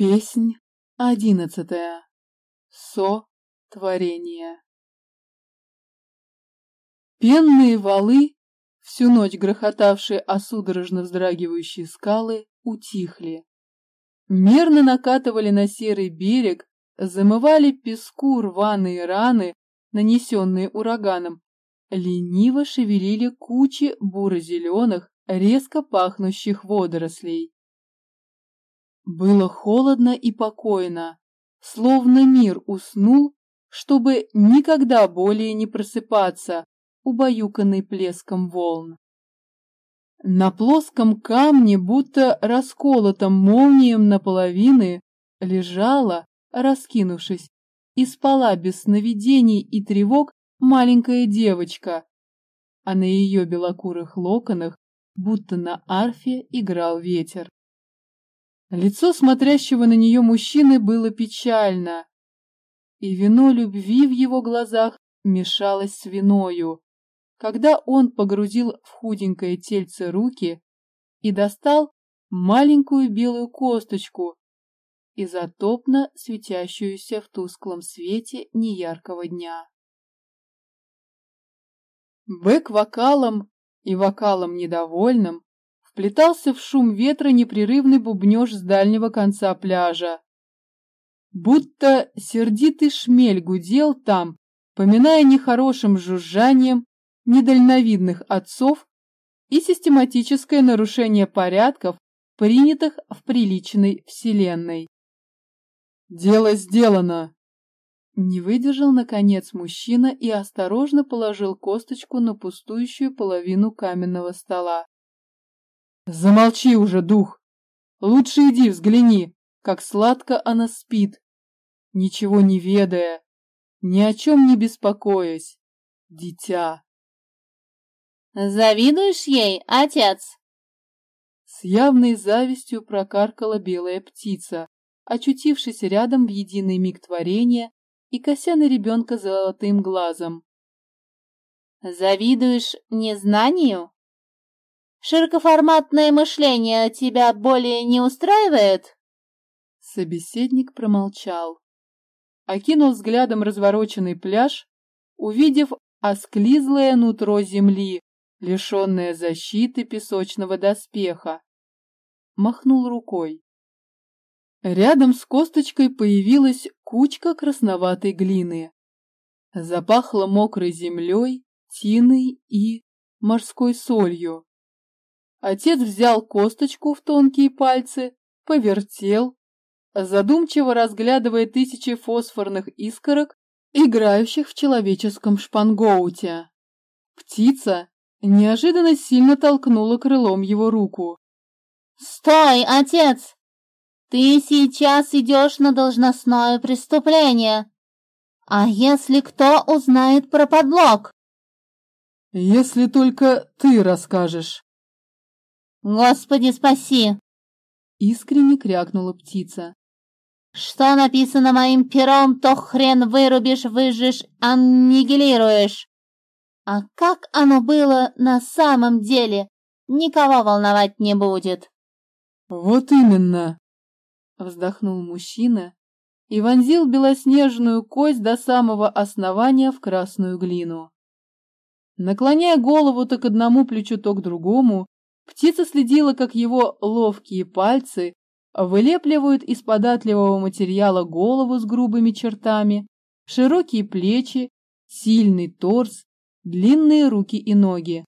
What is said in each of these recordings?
Песнь одиннадцатая. Со творение. Пенные валы, всю ночь грохотавшие о судорожно вздрагивающие скалы, утихли. Мерно накатывали на серый берег, замывали песку рваные раны, нанесенные ураганом, лениво шевелили кучи буро-зеленых, резко пахнущих водорослей. Было холодно и покойно, словно мир уснул, чтобы никогда более не просыпаться, убаюканный плеском волн. На плоском камне, будто расколотом молнием наполовины, лежала, раскинувшись, и спала без сновидений и тревог маленькая девочка, а на ее белокурых локонах, будто на арфе, играл ветер. Лицо смотрящего на нее мужчины было печально, и вино любви в его глазах мешалось с виною, когда он погрузил в худенькое тельце руки и достал маленькую белую косточку, изотопно светящуюся в тусклом свете неяркого дня. Бэк вокалом и вокалом недовольным вплетался в шум ветра непрерывный бубнеж с дальнего конца пляжа. Будто сердитый шмель гудел там, поминая нехорошим жужжанием недальновидных отцов и систематическое нарушение порядков, принятых в приличной вселенной. «Дело сделано!» Не выдержал, наконец, мужчина и осторожно положил косточку на пустующую половину каменного стола. Замолчи уже, дух! Лучше иди взгляни, как сладко она спит, ничего не ведая, ни о чем не беспокоясь. Дитя. Завидуешь ей, отец? С явной завистью прокаркала белая птица, очутившись рядом в единый миг творения и кося на ребенка золотым глазом. Завидуешь незнанию? Широкоформатное мышление тебя более не устраивает? Собеседник промолчал. Окинул взглядом развороченный пляж, увидев осклизлое нутро земли, лишенное защиты песочного доспеха. Махнул рукой. Рядом с косточкой появилась кучка красноватой глины. Запахло мокрой землей, тиной и морской солью. Отец взял косточку в тонкие пальцы, повертел, задумчиво разглядывая тысячи фосфорных искорок, играющих в человеческом шпангоуте. Птица неожиданно сильно толкнула крылом его руку. «Стой, отец! Ты сейчас идешь на должностное преступление. А если кто узнает про подлог?» «Если только ты расскажешь». «Господи, спаси!» Искренне крякнула птица. «Что написано моим пером, то хрен вырубишь, выжжешь, аннигилируешь. А как оно было на самом деле, никого волновать не будет». «Вот именно!» Вздохнул мужчина и вонзил белоснежную кость до самого основания в красную глину. Наклоняя голову то к одному плечу, то к другому, Птица следила, как его ловкие пальцы вылепливают из податливого материала голову с грубыми чертами, широкие плечи, сильный торс, длинные руки и ноги.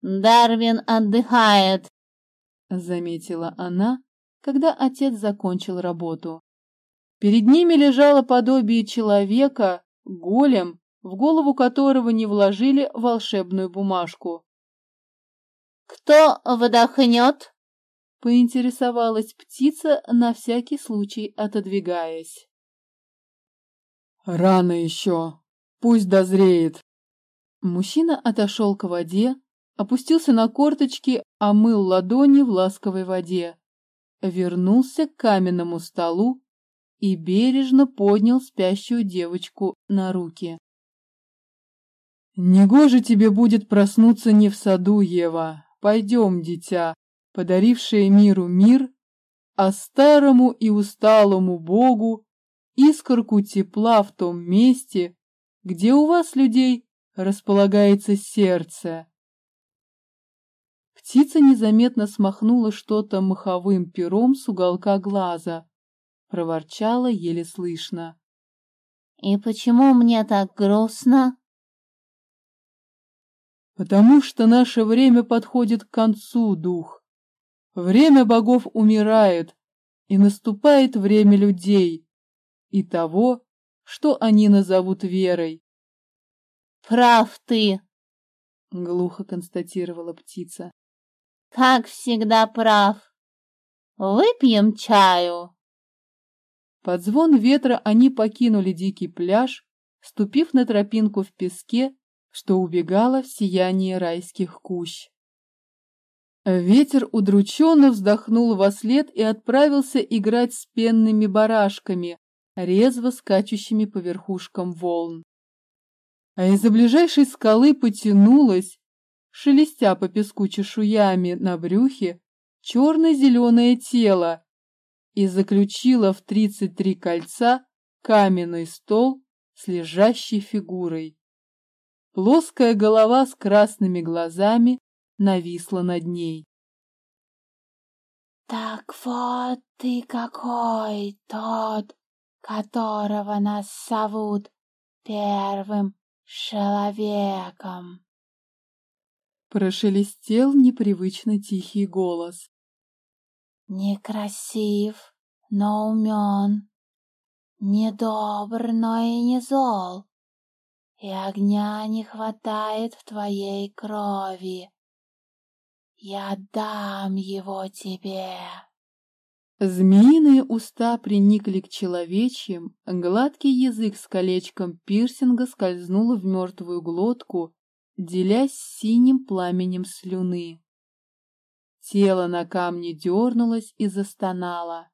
«Дарвин отдыхает», — заметила она, когда отец закончил работу. Перед ними лежало подобие человека, голем, в голову которого не вложили волшебную бумажку. «Кто вдохнет?» — поинтересовалась птица, на всякий случай отодвигаясь. «Рано еще. Пусть дозреет». Мужчина отошел к воде, опустился на корточки, омыл ладони в ласковой воде, вернулся к каменному столу и бережно поднял спящую девочку на руки. «Негоже тебе будет проснуться не в саду, Ева, Пойдем, дитя, подарившее миру мир, а старому и усталому Богу искорку тепла в том месте, где у вас, людей, располагается сердце. Птица незаметно смахнула что-то маховым пером с уголка глаза, проворчала еле слышно. «И почему мне так грустно?» «Потому что наше время подходит к концу, дух. Время богов умирает, и наступает время людей и того, что они назовут верой. «Прав ты!» — глухо констатировала птица. «Как всегда прав. Выпьем чаю!» Под звон ветра они покинули дикий пляж, ступив на тропинку в песке, что убегала в сияние райских кущ. Ветер удрученно вздохнул во след и отправился играть с пенными барашками, резво скачущими по верхушкам волн. А из-за ближайшей скалы потянулась, шелестя по песку чешуями на брюхе, черно-зеленое тело и заключила в тридцать три кольца каменный стол с лежащей фигурой. Плоская голова с красными глазами нависла над ней. «Так вот ты какой тот, которого нас зовут первым человеком!» Прошелестел непривычно тихий голос. «Некрасив, но умен, недобр, но и не зол, и огня не хватает в твоей крови. Я дам его тебе. Змеиные уста приникли к человечьим, гладкий язык с колечком пирсинга скользнул в мертвую глотку, делясь синим пламенем слюны. Тело на камне дернулось и застонало.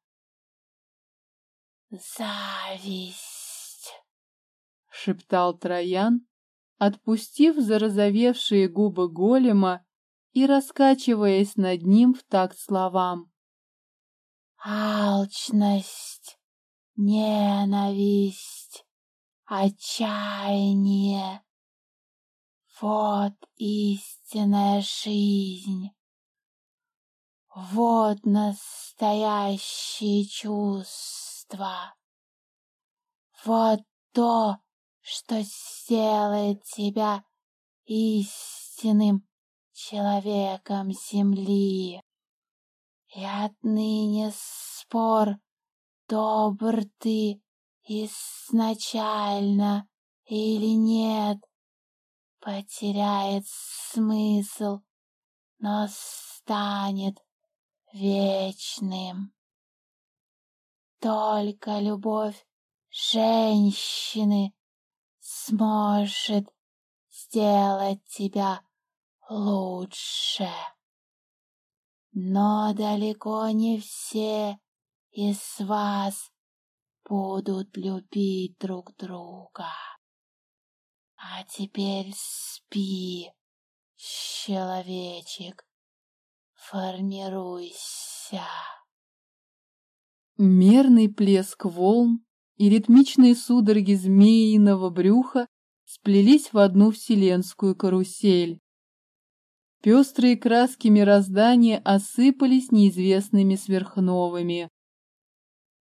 «Зависть!» — шептал Троян, отпустив зарозовевшие губы голема и раскачиваясь над ним в такт словам. Алчность, ненависть, отчаяние. Вот истинная жизнь. Вот настоящие чувства. Вот то, что сделает тебя истинным человеком земли. И отныне спор, добр ты изначально или нет, потеряет смысл, но станет вечным. Только любовь женщины сможет сделать тебя лучше. Но далеко не все из вас будут любить друг друга. А теперь спи, человечек, формируйся. Мерный плеск волн и ритмичные судороги змеиного брюха сплелись в одну вселенскую карусель. Пестрые краски мироздания осыпались неизвестными сверхновыми.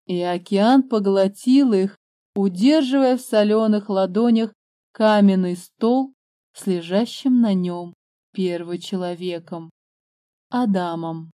И океан поглотил их, удерживая в соленых ладонях каменный стол с лежащим на нем первым человеком — Адамом.